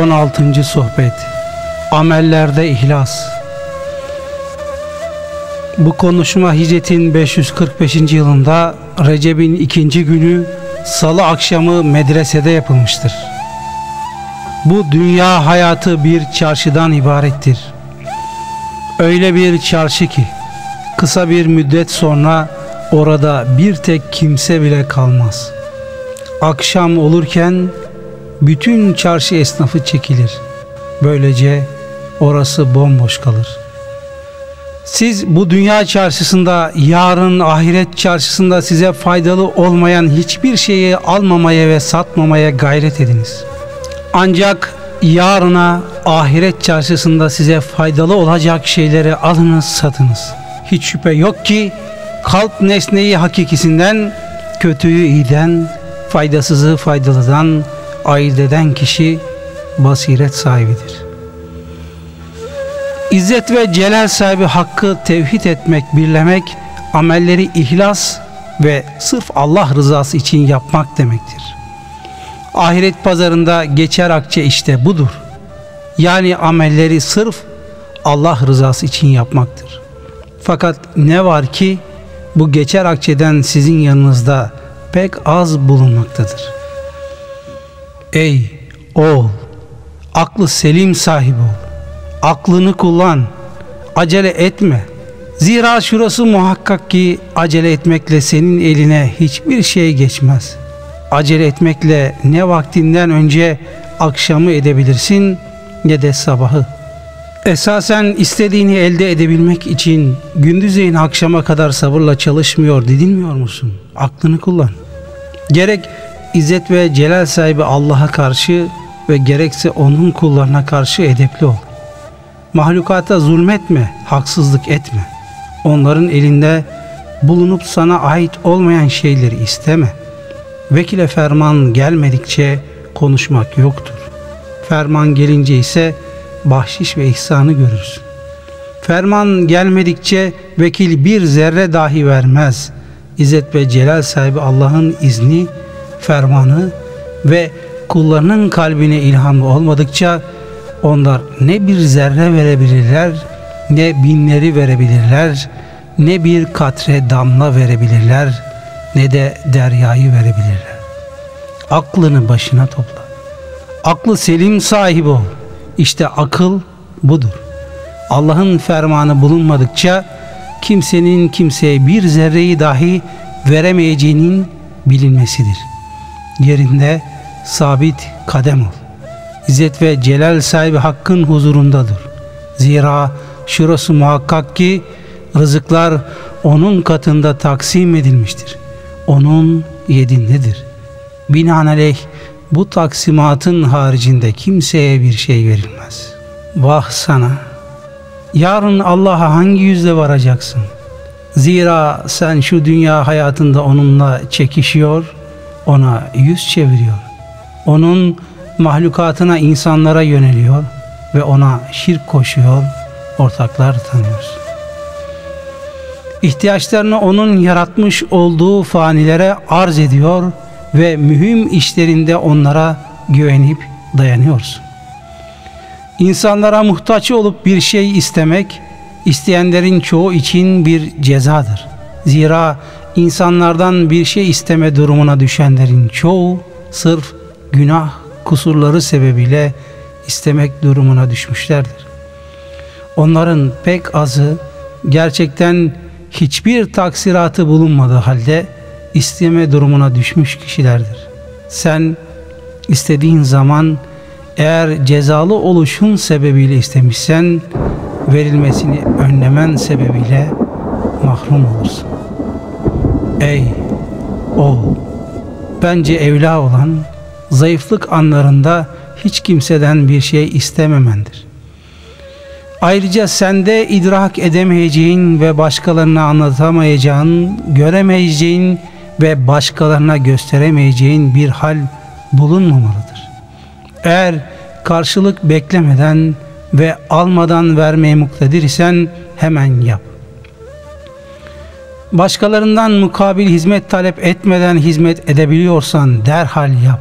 16. Sohbet Amellerde İhlas Bu konuşma Hicret'in 545. yılında Recep'in ikinci günü Salı akşamı medresede yapılmıştır. Bu dünya hayatı bir çarşıdan ibarettir. Öyle bir çarşı ki kısa bir müddet sonra orada bir tek kimse bile kalmaz. Akşam olurken bütün çarşı esnafı çekilir. Böylece orası bomboş kalır. Siz bu dünya çarşısında, yarın ahiret çarşısında size faydalı olmayan hiçbir şeyi almamaya ve satmamaya gayret ediniz. Ancak yarına ahiret çarşısında size faydalı olacak şeyleri alınız satınız. Hiç şüphe yok ki kalp nesneyi hakikisinden, kötüyü iyiden, faydasızı faydalıdan ayırt eden kişi basiret sahibidir. İzzet ve celal sahibi hakkı tevhid etmek, birlemek, amelleri ihlas ve sırf Allah rızası için yapmak demektir. Ahiret pazarında geçer akçe işte budur. Yani amelleri sırf Allah rızası için yapmaktır. Fakat ne var ki bu geçer akçeden sizin yanınızda pek az bulunmaktadır. Ey oğul, aklı selim sahibi ol. Aklını kullan, acele etme. Zira şurası muhakkak ki acele etmekle senin eline hiçbir şey geçmez. Acele etmekle ne vaktinden önce akşamı edebilirsin ne de sabahı. Esasen istediğini elde edebilmek için gündüzleyin akşama kadar sabırla çalışmıyor didinmiyor musun? Aklını kullan. Gerek İzzet ve Celal sahibi Allah'a karşı ve gerekse onun kullarına karşı edepli ol. Mahlukata zulmetme, haksızlık etme. Onların elinde bulunup sana ait olmayan şeyleri isteme. Vekile ferman gelmedikçe konuşmak yoktur. Ferman gelince ise bahşiş ve ihsanı görürsün. Ferman gelmedikçe vekil bir zerre dahi vermez. İzzet ve celal sahibi Allah'ın izni, fermanı ve kullarının kalbine ilhamlı olmadıkça onlar ne bir zerre verebilirler, ne binleri verebilirler, ne bir katre damla verebilirler, ne de deryayı verebilirler. Aklını başına topla. Aklı selim sahibi ol. İşte akıl budur. Allah'ın fermanı bulunmadıkça kimsenin kimseye bir zerreyi dahi veremeyeceğinin bilinmesidir. Yerinde sabit kadem ol. İzzet ve celal sahibi hakkın huzurundadır. Zira şurası muhakkak ki rızıklar onun katında taksim edilmiştir. Onun yedindedir. Binaenaleyh bu taksimatın haricinde kimseye bir şey verilmez. Vah sana! Yarın Allah'a hangi yüzle varacaksın? Zira sen şu dünya hayatında onunla çekişiyor, ona yüz çeviriyor. Onun mahlukatına, insanlara yöneliyor ve ona şirk koşuyor, ortaklar tanıyorsun. İhtiyaçlarını onun yaratmış olduğu fanilere arz ediyor ve mühim işlerinde onlara güvenip dayanıyorsun. İnsanlara muhtaç olup bir şey istemek, isteyenlerin çoğu için bir cezadır. Zira insanlardan bir şey isteme durumuna düşenlerin çoğu sırf günah kusurları sebebiyle istemek durumuna düşmüşlerdir. Onların pek azı gerçekten hiçbir taksiratı bulunmadığı halde isteme durumuna düşmüş kişilerdir. Sen istediğin zaman eğer cezalı oluşun sebebiyle istemişsen verilmesini önlemen sebebiyle mahrum olursun. Ey oğul! Bence evla olan zayıflık anlarında hiç kimseden bir şey istememendir. Ayrıca sende idrak edemeyeceğin ve başkalarına anlatamayacağın, göremeyeceğin ve başkalarına gösteremeyeceğin bir hal bulunmamalıdır. Eğer karşılık beklemeden ve almadan vermeye muktedir isen hemen yap. Başkalarından mukabil hizmet talep etmeden hizmet edebiliyorsan derhal yap.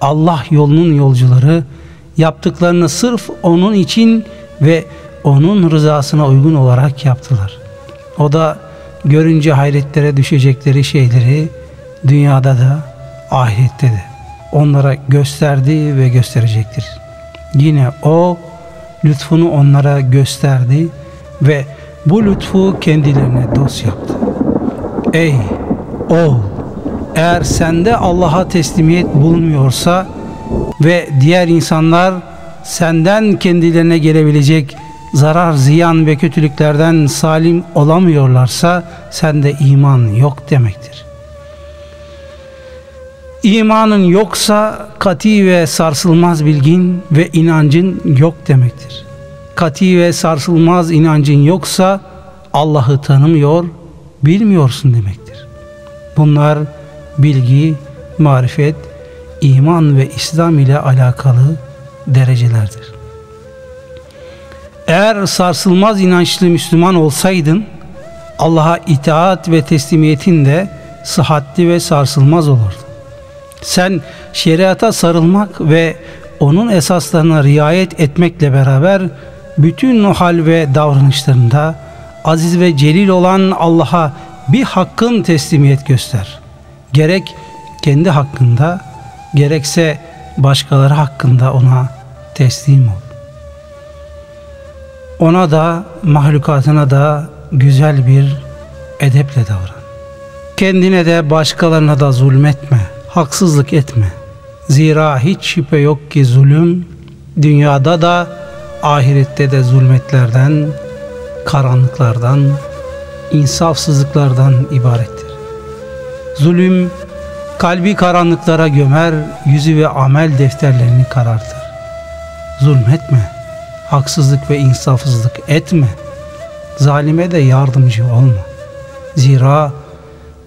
Allah yolunun yolcuları Yaptıklarını sırf onun için ve onun rızasına uygun olarak yaptılar. O da görünce hayretlere düşecekleri şeyleri dünyada da ahirette de onlara gösterdi ve gösterecektir. Yine o lütfunu onlara gösterdi ve bu lütfu kendilerine dost yaptı. Ey oğul eğer sende Allah'a teslimiyet bulunmuyorsa ve diğer insanlar senden kendilerine gelebilecek zarar, ziyan ve kötülüklerden salim olamıyorlarsa sende iman yok demektir. İmanın yoksa kati ve sarsılmaz bilgin ve inancın yok demektir. Kati ve sarsılmaz inancın yoksa Allah'ı tanımıyor, bilmiyorsun demektir. Bunlar bilgi, marifet, iman ve İslam ile alakalı derecelerdir. Eğer sarsılmaz inançlı Müslüman olsaydın Allah'a itaat ve teslimiyetin de sıhhatli ve sarsılmaz olurdu. Sen şeriata sarılmak ve onun esaslarına riayet etmekle beraber bütün hal ve davranışlarında aziz ve celil olan Allah'a bir hakkın teslimiyet göster. Gerek kendi hakkında gerekse başkaları hakkında ona teslim ol. Ona da mahlukatına da güzel bir edeple davran. Kendine de başkalarına da zulmetme, haksızlık etme. Zira hiç şüphe yok ki zulüm dünyada da ahirette de zulmetlerden, karanlıklardan, insafsızlıklardan ibarettir. Zulüm kalbi karanlıklara gömer, yüzü ve amel defterlerini karartır. Zulmetme haksızlık ve insafsızlık etme. Zalime de yardımcı olma. Zira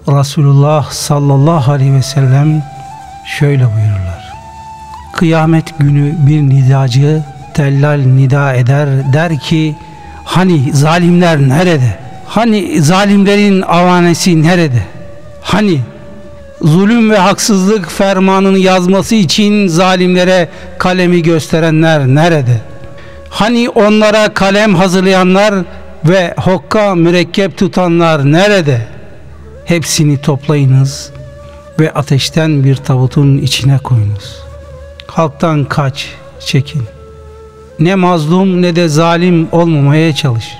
Resulullah sallallahu aleyhi ve sellem şöyle buyururlar. Kıyamet günü bir nidacı tellal nida eder der ki hani zalimler nerede? Hani zalimlerin avanesi nerede? Hani zulüm ve haksızlık fermanını yazması için zalimlere kalemi gösterenler nerede?'' Hani onlara kalem hazırlayanlar ve hokka mürekkep tutanlar nerede? Hepsini toplayınız ve ateşten bir tabutun içine koyunuz. Halktan kaç, çekin. Ne mazlum ne de zalim olmamaya çalış.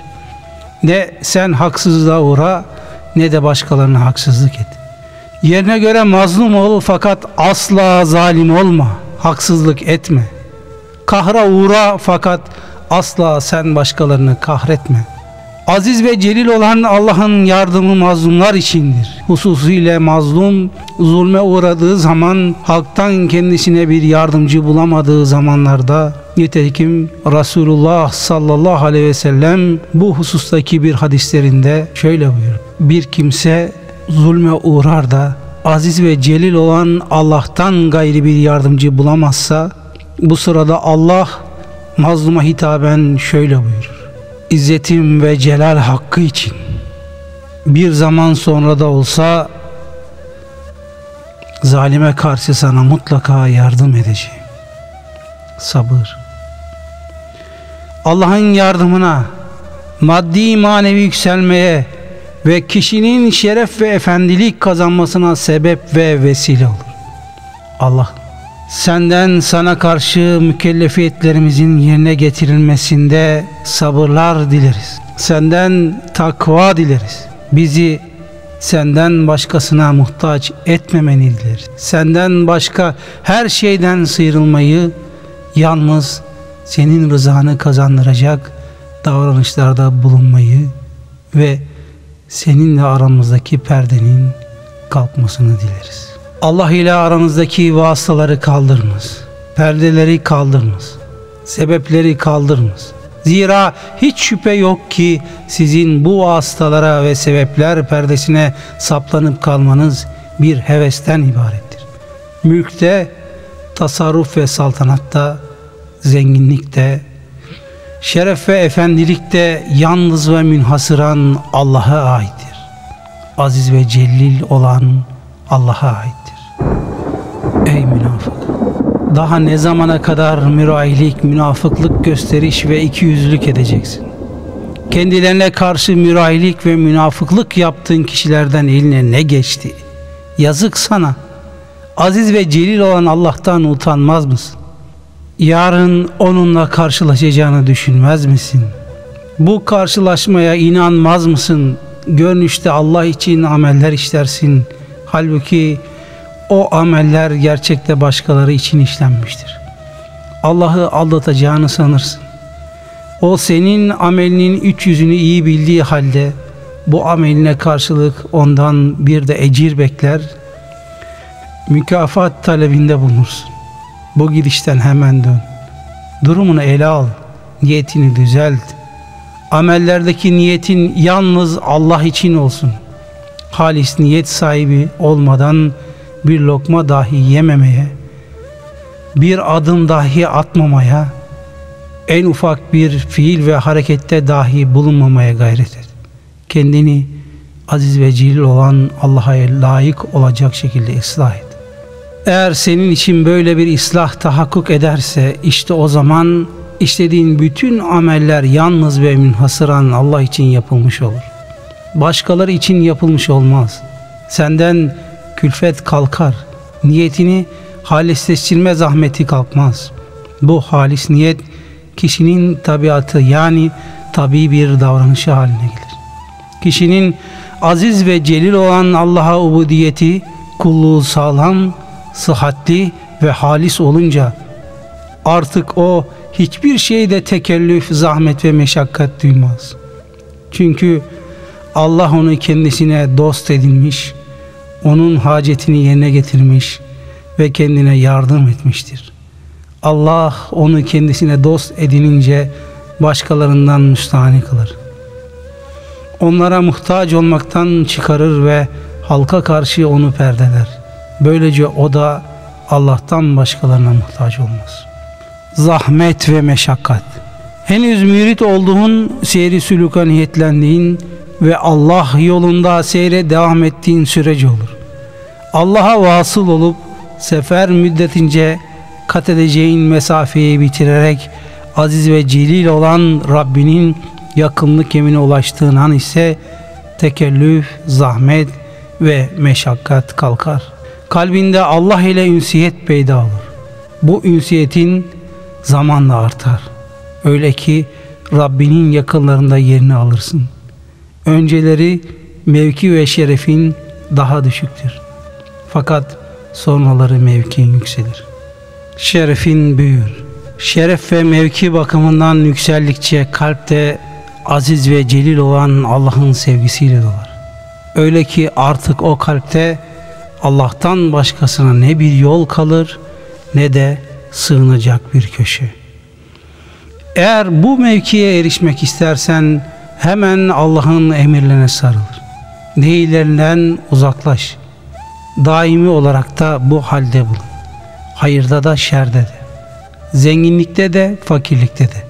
Ne sen haksızlığa uğra ne de başkalarına haksızlık et. Yerine göre mazlum ol fakat asla zalim olma, haksızlık etme.'' kahra uğra fakat asla sen başkalarını kahretme. Aziz ve celil olan Allah'ın yardımı mazlumlar içindir. Hususiyle mazlum zulme uğradığı zaman halktan kendisine bir yardımcı bulamadığı zamanlarda nitekim Resulullah sallallahu aleyhi ve sellem bu husustaki bir hadislerinde şöyle buyurur. Bir kimse zulme uğrar da aziz ve celil olan Allah'tan gayri bir yardımcı bulamazsa bu sırada Allah mazluma hitaben şöyle buyurur. İzzetim ve celal hakkı için bir zaman sonra da olsa zalime karşı sana mutlaka yardım edeceğim. Sabır. Allah'ın yardımına, maddi manevi yükselmeye ve kişinin şeref ve efendilik kazanmasına sebep ve vesile olur. Allah Senden sana karşı mükellefiyetlerimizin yerine getirilmesinde sabırlar dileriz. Senden takva dileriz. Bizi senden başkasına muhtaç etmemeni dileriz. Senden başka her şeyden sıyrılmayı, yalnız senin rızanı kazandıracak davranışlarda bulunmayı ve seninle aramızdaki perdenin kalkmasını dileriz. Allah ile aranızdaki vasıtaları kaldırınız. Perdeleri kaldırınız. Sebepleri kaldırınız. Zira hiç şüphe yok ki sizin bu vasıtalara ve sebepler perdesine saplanıp kalmanız bir hevesten ibarettir. Mülkte, tasarruf ve saltanatta, zenginlikte, şeref ve efendilikte yalnız ve münhasıran Allah'a aittir. Aziz ve celil olan Allah'a ait. Ey münafık! Daha ne zamana kadar mürailik, münafıklık gösteriş ve ikiyüzlülük edeceksin? Kendilerine karşı mürailik ve münafıklık yaptığın kişilerden eline ne geçti? Yazık sana. Aziz ve celil olan Allah'tan utanmaz mısın? Yarın onunla karşılaşacağını düşünmez misin? Bu karşılaşmaya inanmaz mısın? Görünüşte Allah için ameller işlersin. Halbuki o ameller gerçekte başkaları için işlenmiştir. Allah'ı aldatacağını sanırsın. O senin amelinin üç yüzünü iyi bildiği halde bu ameline karşılık ondan bir de ecir bekler, mükafat talebinde bulunursun. Bu gidişten hemen dön. Durumunu ele al, niyetini düzelt. Amellerdeki niyetin yalnız Allah için olsun. Halis niyet sahibi olmadan bir lokma dahi yememeye, bir adım dahi atmamaya, en ufak bir fiil ve harekette dahi bulunmamaya gayret et. Kendini aziz ve celil olan Allah'a layık olacak şekilde ıslah et. Eğer senin için böyle bir ıslah tahakkuk ederse işte o zaman işlediğin bütün ameller yalnız ve münhasıran Allah için yapılmış olur. Başkaları için yapılmış olmaz. Senden külfet kalkar. Niyetini halisleştirme zahmeti kalkmaz. Bu halis niyet kişinin tabiatı yani tabi bir davranışı haline gelir. Kişinin aziz ve celil olan Allah'a ubudiyeti, kulluğu sağlam, sıhhatli ve halis olunca artık o hiçbir şeyde tekellüf, zahmet ve meşakkat duymaz. Çünkü Allah onu kendisine dost edinmiş, onun hacetini yerine getirmiş ve kendine yardım etmiştir. Allah onu kendisine dost edinince başkalarından müstahane kılır. Onlara muhtaç olmaktan çıkarır ve halka karşı onu perdeler. Böylece o da Allah'tan başkalarına muhtaç olmaz. Zahmet ve meşakkat Henüz mürit olduğun, seyri sülüka niyetlendiğin ve Allah yolunda seyre devam ettiğin sürece olur. Allah'a vasıl olup sefer müddetince kat edeceğin mesafeyi bitirerek aziz ve celil olan Rabbinin yakınlık yemine ulaştığın an ise tekellüf, zahmet ve meşakkat kalkar. Kalbinde Allah ile ünsiyet peyda olur. Bu ünsiyetin zamanla artar. Öyle ki Rabbinin yakınlarında yerini alırsın. Önceleri mevki ve şerefin daha düşüktür. Fakat sonraları mevkin yükselir. Şerefin büyür. Şeref ve mevki bakımından yükseldikçe kalpte aziz ve celil olan Allah'ın sevgisiyle dolar. Öyle ki artık o kalpte Allah'tan başkasına ne bir yol kalır ne de sığınacak bir köşe. Eğer bu mevkiye erişmek istersen hemen Allah'ın emirlerine sarılır. Nehirlerinden uzaklaş. Daimi olarak da bu halde bulun. Hayırda da şerde de. Zenginlikte de fakirlikte de.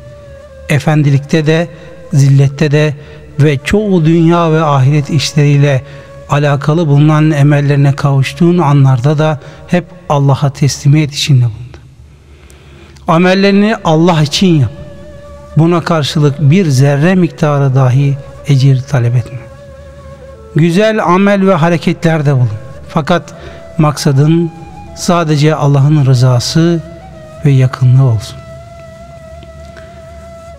Efendilikte de zillette de ve çoğu dünya ve ahiret işleriyle alakalı bulunan emellerine kavuştuğun anlarda da hep Allah'a teslimiyet içinde bulundu. Amellerini Allah için yap. Buna karşılık bir zerre miktarı dahi ecir talep etme. Güzel amel ve hareketlerde bulun. Fakat maksadın sadece Allah'ın rızası ve yakınlığı olsun.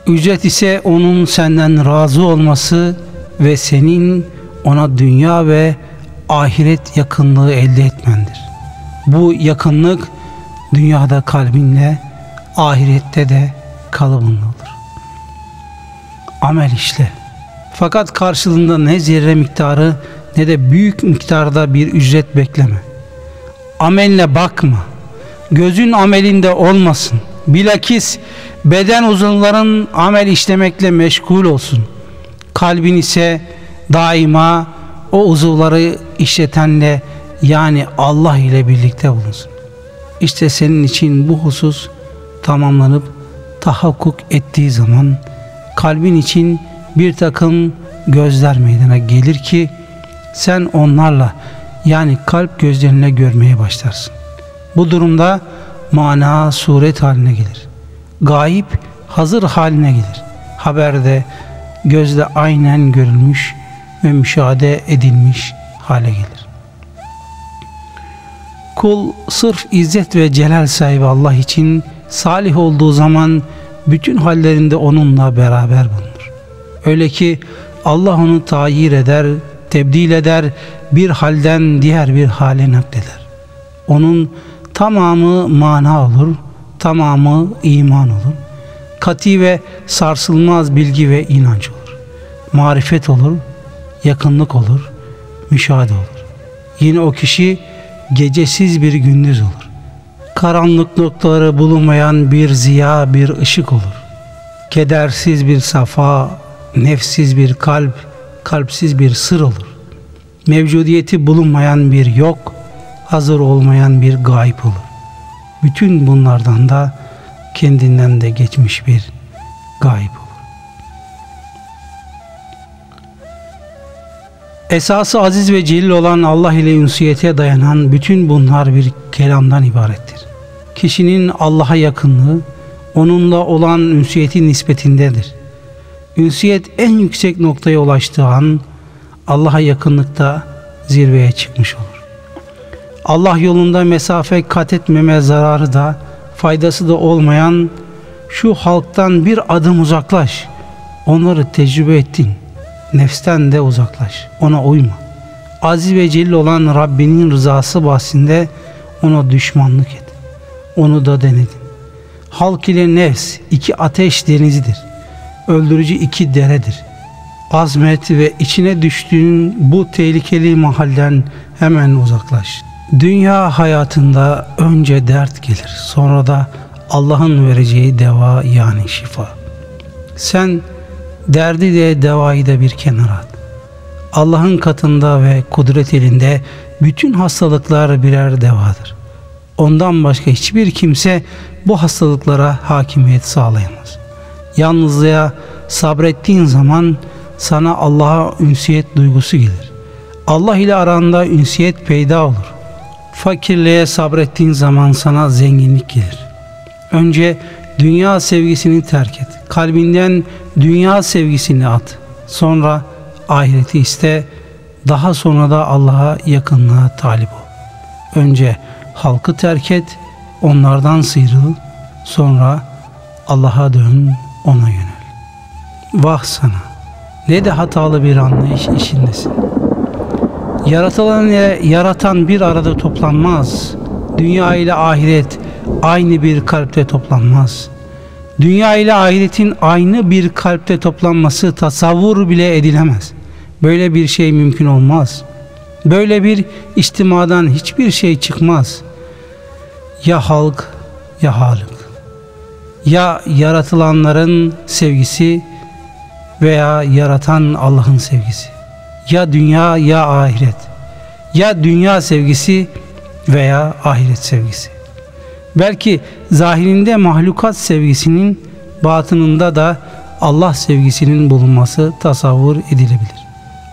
Ücret ise onun senden razı olması ve senin ona dünya ve ahiret yakınlığı elde etmendir. Bu yakınlık dünyada kalbinle, ahirette de kalıbınla olur. Amel işle. Fakat karşılığında ne zerre miktarı ne de büyük miktarda bir ücret bekleme. Ameline bakma. Gözün amelinde olmasın. Bilakis beden uzunların amel işlemekle meşgul olsun. Kalbin ise daima o uzuvları işletenle yani Allah ile birlikte bulunsun. İşte senin için bu husus tamamlanıp tahakkuk ettiği zaman kalbin için bir takım gözler meydana gelir ki sen onlarla yani kalp gözlerinle görmeye başlarsın. Bu durumda mana suret haline gelir. Gayip hazır haline gelir. Haberde gözle aynen görülmüş ve müşahede edilmiş hale gelir. Kul sırf izzet ve celal sahibi Allah için salih olduğu zaman bütün hallerinde onunla beraber bulunur. Öyle ki Allah onu tayir eder, tebdil eder, bir halden diğer bir hale nakleder. Onun tamamı mana olur, tamamı iman olur. Kati ve sarsılmaz bilgi ve inanç olur. Marifet olur, yakınlık olur, müşahede olur. Yine o kişi gecesiz bir gündüz olur. Karanlık noktaları bulunmayan bir ziya, bir ışık olur. Kedersiz bir safa, nefsiz bir kalp, kalpsiz bir sır olur. Mevcudiyeti bulunmayan bir yok, hazır olmayan bir gayb olur. Bütün bunlardan da kendinden de geçmiş bir gayb olur. Esası aziz ve celil olan Allah ile ünsiyete dayanan bütün bunlar bir kelamdan ibarettir. Kişinin Allah'a yakınlığı, onunla olan ünsiyeti nispetindedir. Ünsiyet en yüksek noktaya ulaştığı an Allah'a yakınlıkta zirveye çıkmış olur. Allah yolunda mesafe kat etmeme zararı da faydası da olmayan şu halktan bir adım uzaklaş. Onları tecrübe ettin. Nefsten de uzaklaş. Ona uyma. Aziz ve celil olan Rabbinin rızası bahsinde ona düşmanlık et. Onu da denedin. Halk ile nefs iki ateş denizidir. Öldürücü iki deredir. Azmet ve içine düştüğün bu tehlikeli mahalden hemen uzaklaş. Dünya hayatında önce dert gelir. Sonra da Allah'ın vereceği deva yani şifa. Sen derdi de devayı da bir kenara at. Allah'ın katında ve kudret elinde bütün hastalıklar birer devadır. Ondan başka hiçbir kimse bu hastalıklara hakimiyet sağlayamaz. Yalnızlığa sabrettiğin zaman sana Allah'a ünsiyet duygusu gelir. Allah ile aranda ünsiyet peyda olur. Fakirliğe sabrettiğin zaman sana zenginlik gelir. Önce dünya sevgisini terk et. Kalbinden dünya sevgisini at. Sonra ahireti iste. Daha sonra da Allah'a yakınlığa talip ol. Önce halkı terk et, onlardan sıyrıl. Sonra Allah'a dön, ona yönel. Vah sana! Ne de hatalı bir anlayış işindesin. Yaratılan ile yaratan bir arada toplanmaz. Dünya ile ahiret aynı bir kalpte toplanmaz. Dünya ile ahiretin aynı bir kalpte toplanması tasavvur bile edilemez. Böyle bir şey mümkün olmaz. Böyle bir istimadan hiçbir şey çıkmaz. Ya halk ya halık. Ya yaratılanların sevgisi veya yaratan Allah'ın sevgisi. Ya dünya ya ahiret. Ya dünya sevgisi veya ahiret sevgisi. Belki zahirinde mahlukat sevgisinin batınında da Allah sevgisinin bulunması tasavvur edilebilir.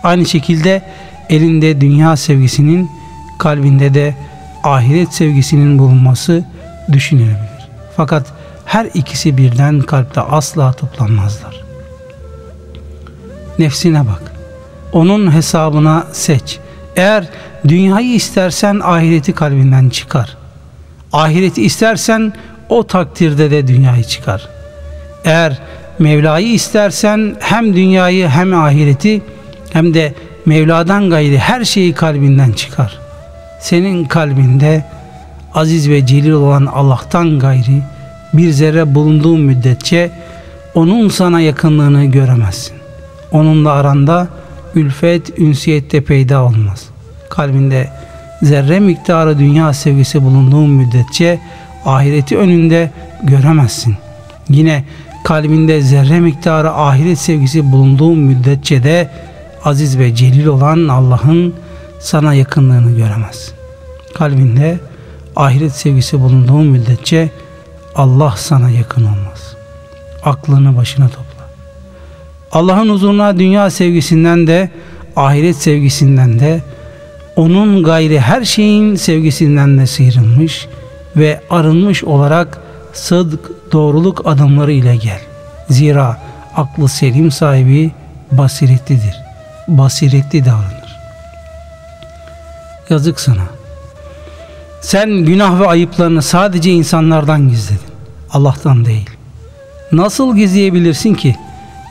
Aynı şekilde elinde dünya sevgisinin kalbinde de ahiret sevgisinin bulunması düşünülebilir. Fakat her ikisi birden kalpte asla toplanmazlar. Nefsine bak. Onun hesabına seç. Eğer dünyayı istersen ahireti kalbinden çıkar. Ahireti istersen o takdirde de dünyayı çıkar. Eğer Mevla'yı istersen hem dünyayı hem ahireti hem de Mevla'dan gayri her şeyi kalbinden çıkar. Senin kalbinde aziz ve celil olan Allah'tan gayri bir zerre bulunduğu müddetçe onun sana yakınlığını göremezsin. Onunla aranda ülfet, ünsiyette peyda olmaz. Kalbinde zerre miktarı dünya sevgisi bulunduğu müddetçe ahireti önünde göremezsin. Yine kalbinde zerre miktarı ahiret sevgisi bulunduğu müddetçe de aziz ve celil olan Allah'ın sana yakınlığını göremezsin. Kalbinde ahiret sevgisi bulunduğu müddetçe Allah sana yakın olmaz. Aklını başına topla. Allah'ın huzuruna dünya sevgisinden de ahiret sevgisinden de onun gayri her şeyin sevgisinden de sıyrılmış ve arınmış olarak sıdk doğruluk adımları ile gel. Zira aklı selim sahibi basiretlidir. Basiretli davranır. Yazık sana. Sen günah ve ayıplarını sadece insanlardan gizledin. Allah'tan değil. Nasıl gizleyebilirsin ki?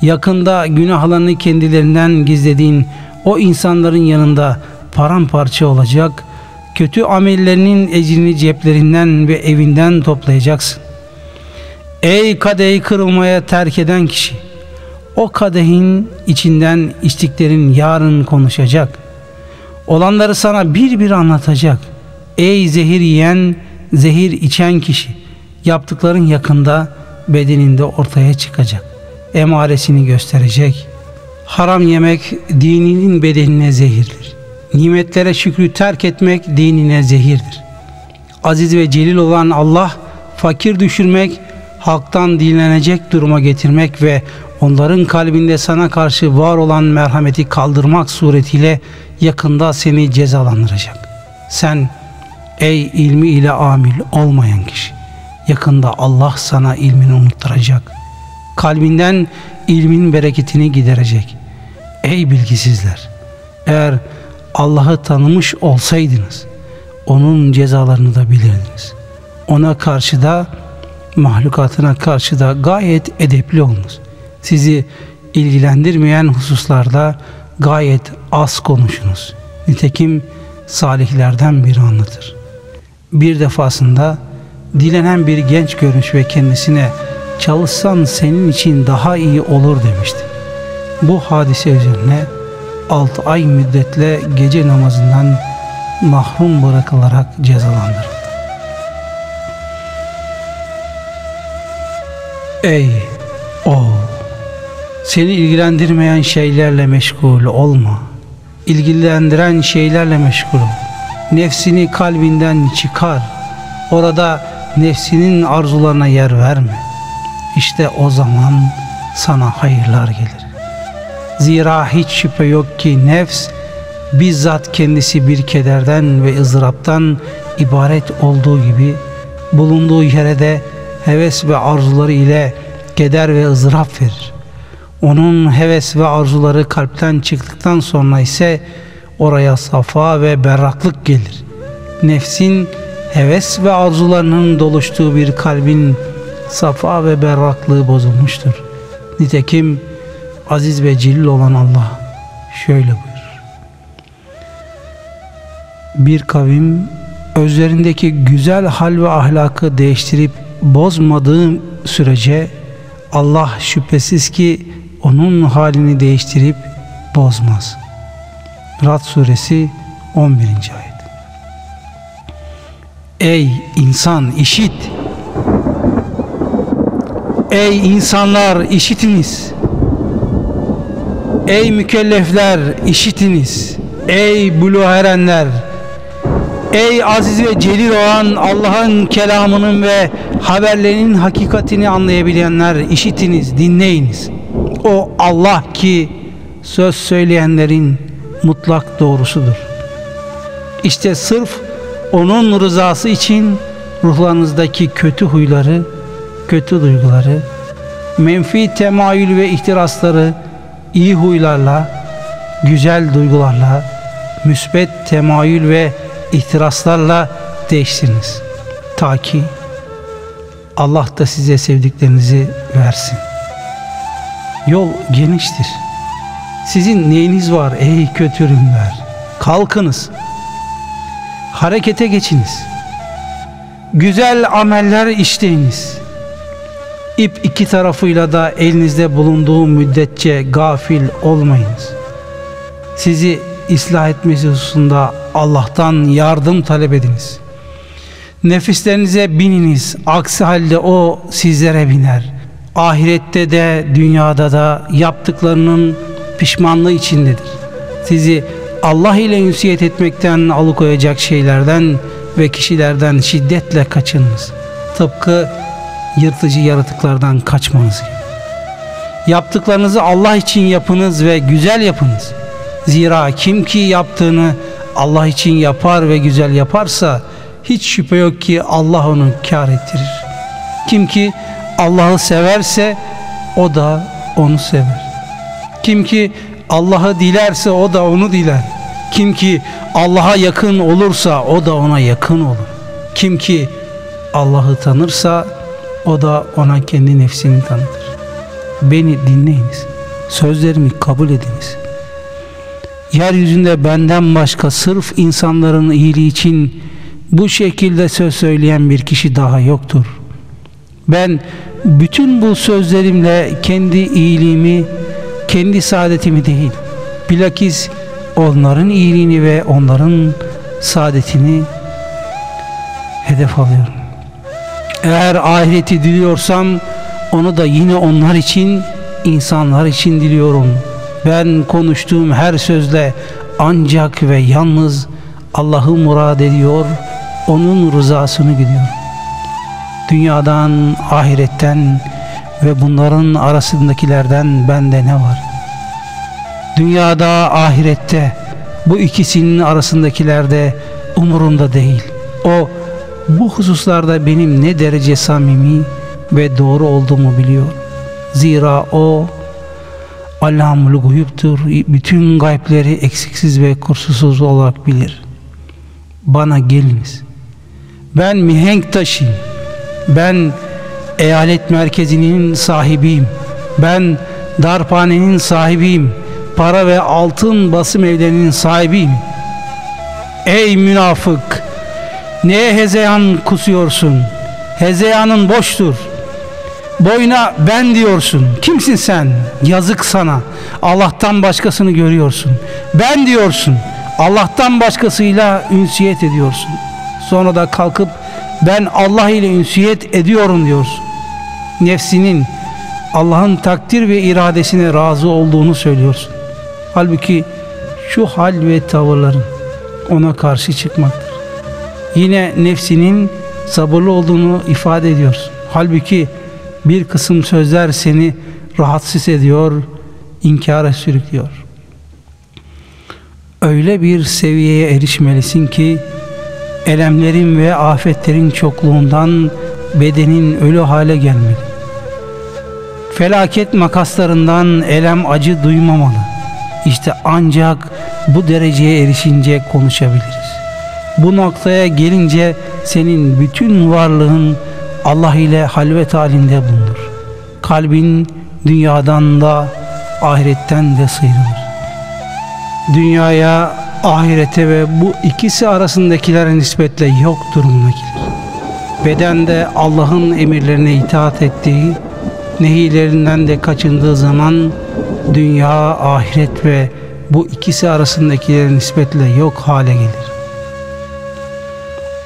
Yakında günahlarını kendilerinden gizlediğin o insanların yanında paramparça olacak, kötü amellerinin ecrini ceplerinden ve evinden toplayacaksın. Ey kadehi kırılmaya terk eden kişi! O kadehin içinden içtiklerin yarın konuşacak. Olanları sana bir bir anlatacak. Ey zehir yiyen, zehir içen kişi! Yaptıkların yakında bedeninde ortaya çıkacak. Emaresini gösterecek. Haram yemek dininin bedenine zehirdir. Nimetlere şükrü terk etmek dinine zehirdir. Aziz ve celil olan Allah fakir düşürmek, halktan dinlenecek duruma getirmek ve onların kalbinde sana karşı var olan merhameti kaldırmak suretiyle yakında seni cezalandıracak. Sen ey ilmi ile amil olmayan kişi yakında Allah sana ilmini unutturacak. Kalbinden ilmin bereketini giderecek. Ey bilgisizler! Eğer Allah'ı tanımış olsaydınız onun cezalarını da bilirdiniz. Ona karşı da mahlukatına karşı da gayet edepli olunuz. Sizi ilgilendirmeyen hususlarda gayet az konuşunuz. Nitekim salihlerden biri anlatır. Bir defasında dilenen bir genç görmüş ve kendisine çalışsan senin için daha iyi olur demişti. Bu hadise üzerine 6 ay müddetle gece namazından mahrum bırakılarak cezalandırıldı. Ey oğul! Seni ilgilendirmeyen şeylerle meşgul olma. İlgilendiren şeylerle meşgul ol. Nefsini kalbinden çıkar. Orada nefsinin arzularına yer verme. İşte o zaman sana hayırlar gelir. Zira hiç şüphe yok ki nefs bizzat kendisi bir kederden ve ızdıraptan ibaret olduğu gibi bulunduğu yere de heves ve arzuları ile keder ve ızdırap verir. Onun heves ve arzuları kalpten çıktıktan sonra ise oraya safa ve berraklık gelir. Nefsin heves ve arzularının doluştuğu bir kalbin safa ve berraklığı bozulmuştur. Nitekim aziz ve celil olan Allah şöyle buyurur. Bir kavim özlerindeki güzel hal ve ahlakı değiştirip bozmadığım sürece Allah şüphesiz ki onun halini değiştirip bozmaz. Rad suresi 11. ayet. Ey insan işit. Ey insanlar işitiniz. Ey mükellefler işitiniz. Ey buluğa erenler Ey aziz ve celil olan Allah'ın kelamının ve haberlerinin hakikatini anlayabilenler işitiniz, dinleyiniz. O Allah ki söz söyleyenlerin mutlak doğrusudur. İşte sırf onun rızası için ruhlarınızdaki kötü huyları, kötü duyguları, menfi temayül ve ihtirasları iyi huylarla, güzel duygularla, müsbet temayül ve ihtiraslarla değiştiriniz. Ta ki Allah da size sevdiklerinizi versin. Yol geniştir. Sizin neyiniz var ey kötü ürünler? Kalkınız. Harekete geçiniz. Güzel ameller işleyiniz. İp iki tarafıyla da elinizde bulunduğu müddetçe gafil olmayınız. Sizi ıslah etmesi hususunda Allah'tan yardım talep ediniz. Nefislerinize bininiz. Aksi halde o sizlere biner. Ahirette de dünyada da yaptıklarının pişmanlığı içindedir. Sizi Allah ile ünsiyet etmekten alıkoyacak şeylerden ve kişilerden şiddetle kaçınınız. Tıpkı yırtıcı yaratıklardan kaçmanız gibi. Yaptıklarınızı Allah için yapınız ve güzel yapınız. Zira kim ki yaptığını Allah için yapar ve güzel yaparsa hiç şüphe yok ki Allah onu kar ettirir. Kim ki Allah'ı severse o da onu sever. Kim ki Allah'ı dilerse o da onu diler. Kim ki Allah'a yakın olursa o da ona yakın olur. Kim ki Allah'ı tanırsa o da ona kendi nefsini tanıtır. Beni dinleyiniz. Sözlerimi kabul ediniz. Yeryüzünde benden başka sırf insanların iyiliği için bu şekilde söz söyleyen bir kişi daha yoktur. Ben bütün bu sözlerimle kendi iyiliğimi, kendi saadetimi değil, bilakis onların iyiliğini ve onların saadetini hedef alıyorum. Eğer ahireti diliyorsam onu da yine onlar için, insanlar için diliyorum. Ben konuştuğum her sözle ancak ve yalnız Allah'ı murad ediyor, onun rızasını gidiyor. Dünyadan, ahiretten ve bunların arasındakilerden bende ne var? Dünyada, ahirette bu ikisinin arasındakilerde umurumda değil. O bu hususlarda benim ne derece samimi ve doğru olduğumu biliyor. Zira o Allamul guyuptur. Bütün gaybleri eksiksiz ve kusursuz olarak bilir. Bana geliniz. Ben mihenk taşıyım. Ben eyalet merkezinin sahibiyim. Ben darphanenin sahibiyim. Para ve altın basım evlerinin sahibiyim. Ey münafık! Neye hezeyan kusuyorsun? Hezeyanın boştur. Boyuna ben diyorsun. Kimsin sen? Yazık sana. Allah'tan başkasını görüyorsun. Ben diyorsun. Allah'tan başkasıyla ünsiyet ediyorsun. Sonra da kalkıp ben Allah ile ünsiyet ediyorum diyorsun. Nefsinin Allah'ın takdir ve iradesine razı olduğunu söylüyorsun. Halbuki şu hal ve tavırların ona karşı çıkmaktır. Yine nefsinin sabırlı olduğunu ifade ediyorsun. Halbuki bir kısım sözler seni rahatsız ediyor, inkara sürüklüyor. Öyle bir seviyeye erişmelisin ki elemlerin ve afetlerin çokluğundan bedenin ölü hale gelmeli. Felaket makaslarından elem acı duymamalı. İşte ancak bu dereceye erişince konuşabiliriz. Bu noktaya gelince senin bütün varlığın Allah ile halvet halinde bulunur. Kalbin dünyadan da ahiretten de sıyrılır. Dünyaya, ahirete ve bu ikisi arasındakilere nispetle yok durumuna gelir. Bedende Allah'ın emirlerine itaat ettiği, nehilerinden de kaçındığı zaman dünya, ahiret ve bu ikisi arasındakilere nispetle yok hale gelir.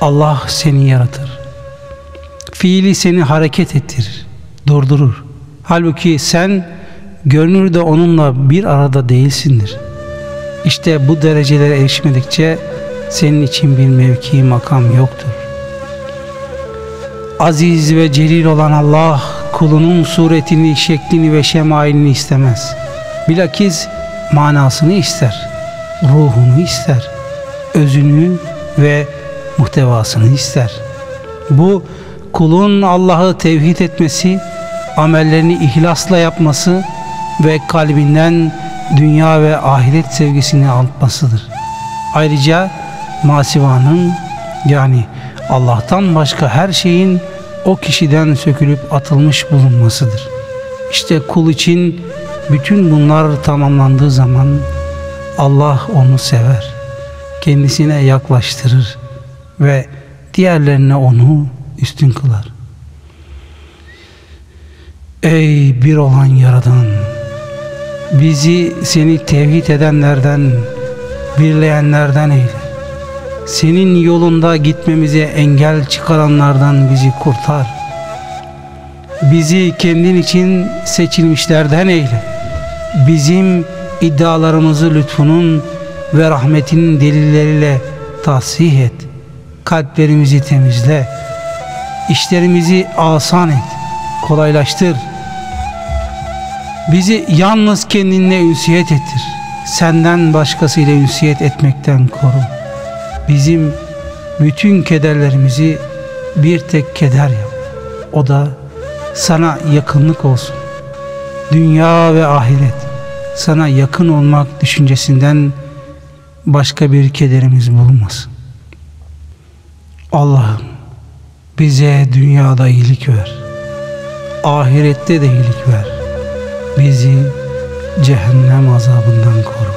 Allah seni yaratır fiili seni hareket ettirir, durdurur. Halbuki sen görünürde onunla bir arada değilsindir. İşte bu derecelere erişmedikçe senin için bir mevki makam yoktur. Aziz ve celil olan Allah kulunun suretini, şeklini ve şemailini istemez. Bilakis manasını ister, ruhunu ister, özünü ve muhtevasını ister. Bu kulun Allah'ı tevhid etmesi, amellerini ihlasla yapması ve kalbinden dünya ve ahiret sevgisini almasıdır. Ayrıca masivanın yani Allah'tan başka her şeyin o kişiden sökülüp atılmış bulunmasıdır. İşte kul için bütün bunlar tamamlandığı zaman Allah onu sever, kendisine yaklaştırır ve diğerlerine onu üstün kılar. Ey bir olan Yaradan! Bizi seni tevhid edenlerden, birleyenlerden eyle. Senin yolunda gitmemize engel çıkaranlardan bizi kurtar. Bizi kendin için seçilmişlerden eyle. Bizim iddialarımızı lütfunun ve rahmetinin delilleriyle tahsih et. Kalplerimizi temizle işlerimizi asan et, kolaylaştır. Bizi yalnız kendinle ünsiyet ettir. Senden başkasıyla ünsiyet etmekten koru. Bizim bütün kederlerimizi bir tek keder yap. O da sana yakınlık olsun. Dünya ve ahiret sana yakın olmak düşüncesinden başka bir kederimiz bulunmasın. Allah'ım bize dünyada iyilik ver. Ahirette de iyilik ver. Bizi cehennem azabından koru.